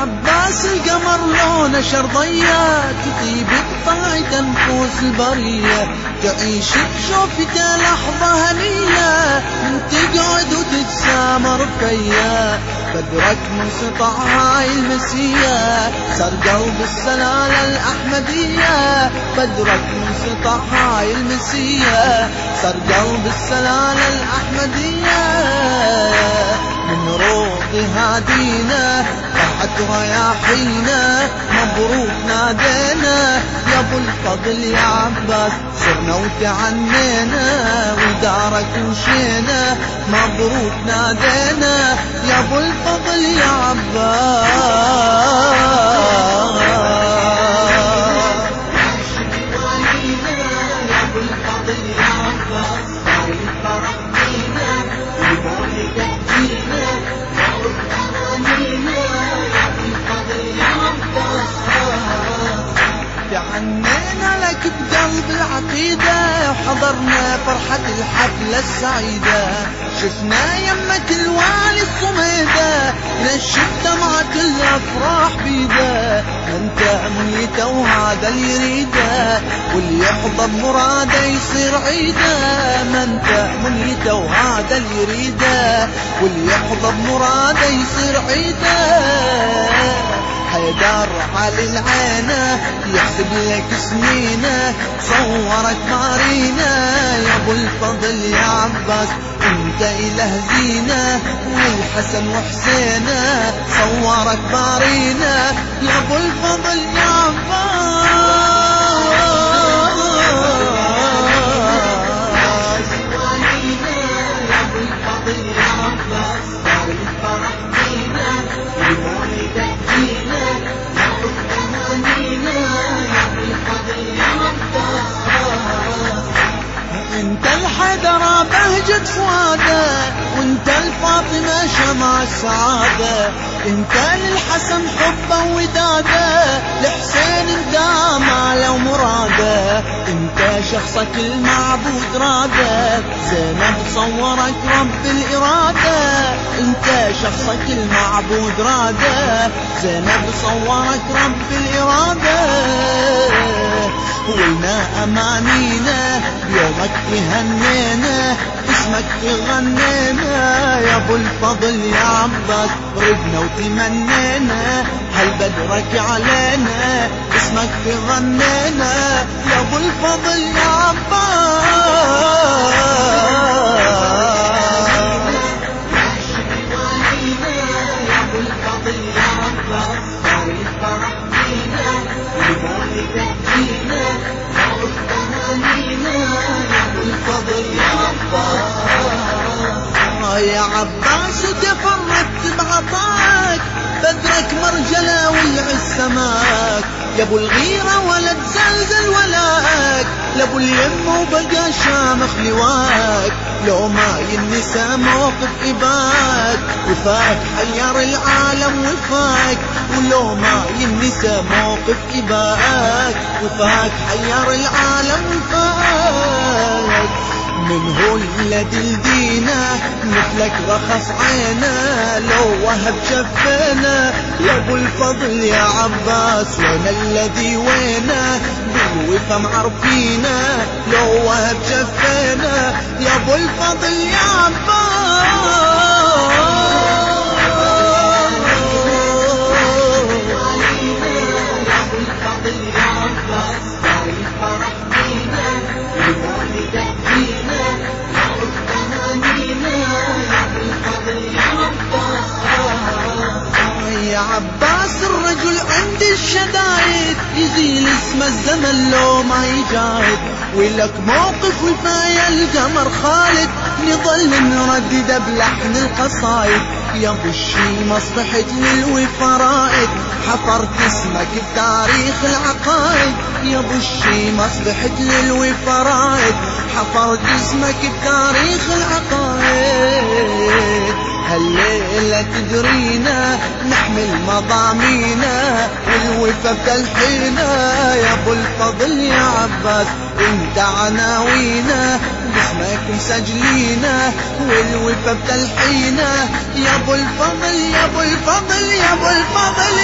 عباس القمر لونه شرضية تطيب الطاعد نفوس البرية تعيش بشوفته لحظة هنية تقعد وتتسامر فيا بدرك من سطع هاي المسية صار قلب السلالة الأحمدية. بدرك من سطع هاي المسية صار قلب السلالة الأحمدية. من روض هادينا فرحتها يا حينا مبروك نادينا. يا ابو الفضل يا عباس صرنا وتعنينا ودارك وشينا. مبروك نادينا يا ابو الفضل يا عباس. لك بقلب العقيدة. وحضرنا فرحة الحفلة السعيدة. شفنا يمة الوالي الصميدة. نشف دمعة الأفراح بيدة؟ أنت منيته وهذا اللي يريده واللي يحضر مراده يصير عيده ما أنت منيته وهذا اللي يريده واللي يحضر مراده يصير عيده حيدر على العينة يحسب لك سنينة صورك مارينا أبو الفضل يا عباس أنت إله زينة والحسن وحسينة صورك مارينا يا أبو الفضل يا الحيدر بهجة فؤاده وانت الفاطمة شمع السعادة انت للحسن حبه وداده لحسين انت ماله ومراده انت شخصك المعبود راده زينب صورك رب الإرادة. انت شخصك المعبود راده زينب صورك رب الإرادة. ولنا أمانينا بيومك تهنينا اسمك تغنينا يا أبو الفضل يا عباس ردنا وتمنينا. هل بدرك علينا؟ اسمك تغنينا يا أبو الفضل يا عباس. يا عباس تفرقت بعطاك بدرك مرجلة والعز سماك يا ابو الغيرة ولا تزلزل ولاك لابو اليم وبقى شامخ لواك. لو ما ينسى موقف إباك وفاك حير العالم وفاك. ولو ما ينسى موقف إباك وفاك حير العالم وفاك. من الذي الدينا مثلك رخص عينا. لو وهب شفينا يا ابو الفضل يا عباس وين الذي وينا بالوفا معرفينا لو وهب شفينا يا ابو الفضل يا عباس. الشدايد يزيل اسم الزمن لو ما يجاهد. ولك موقف وفايا القمر خالد. نظل نردد بلحن القصايد. يا أبو الشي مصلحة للوفرائد. حفرت اسمك بتاريخ العقائد. يا أبو الشي مصلحة للوفرائد. حفرت اسمك بتاريخ العقائد. هالليلة ولا تدرينا نحمل مضامينا والوفا بتلحينا يا ابو الفضل يا عباس انت عناوينا. باسمك مسجلينا والوفا بتلحينا يا ابو الفضل يا ابو الفضل يا ابو الفضل